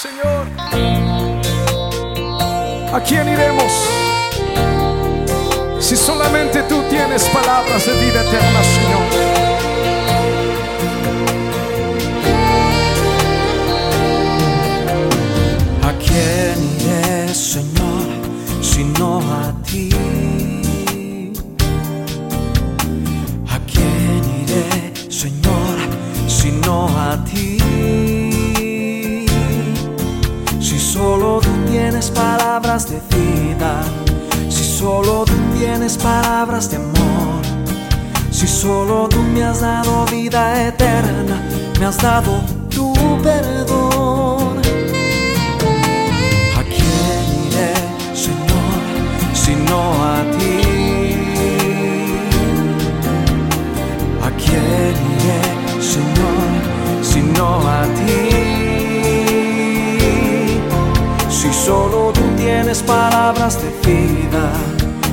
Señor, ¿a quién iremos? Si solamente tú tienes palabras de vida eterna, Señor. ¿A quién iré, Señor, sino a ti? Palabras de vida, si solo tú tienes palabras de amor, si solo tú me has dado vida eterna, me has dado de vida,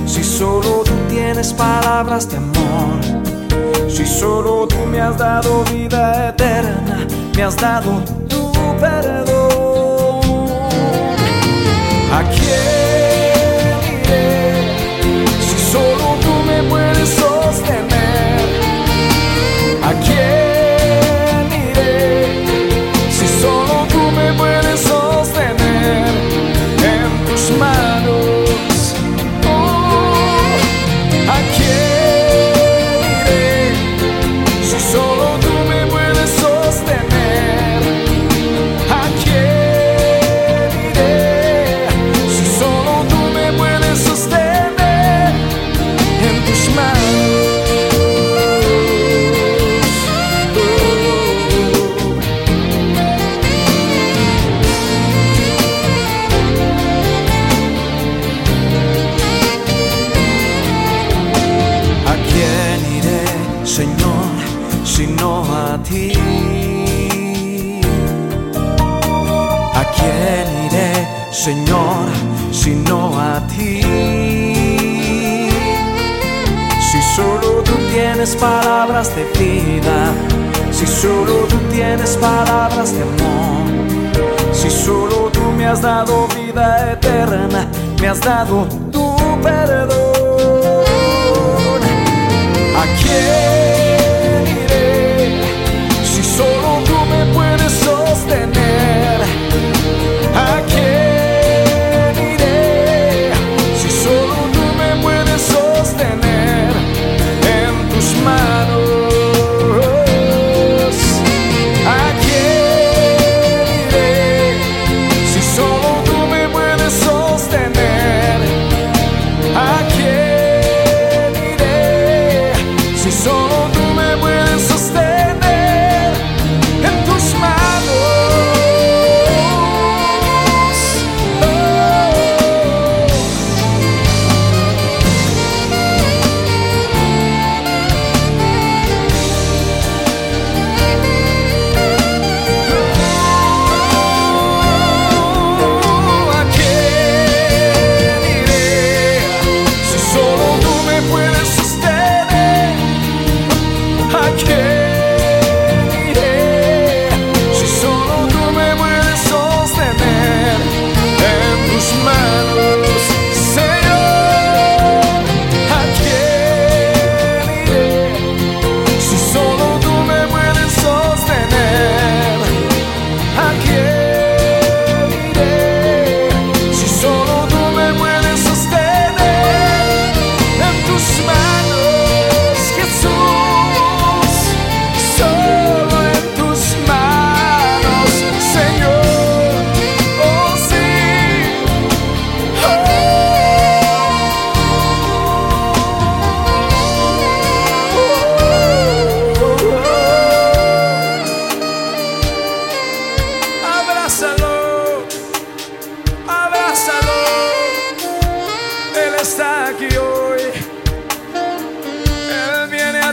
si solo tú tienes palabras de amor, si solo tú me has dado vida eterna, me has dado tu perdón. ¿A sino a ti? ¿A quién iré, Señor, sino a ti? Si solo tú tienes palabras de vida, si solo tú tienes palabras de amor, si solo tú me has dado vida eterna, me has dado tu perdón.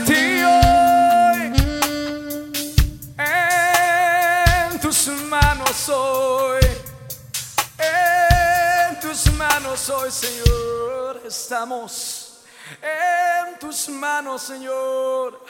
Ti. En tus manos hoy. En tus manos hoy, Señor. Estamos en tus manos, Señor.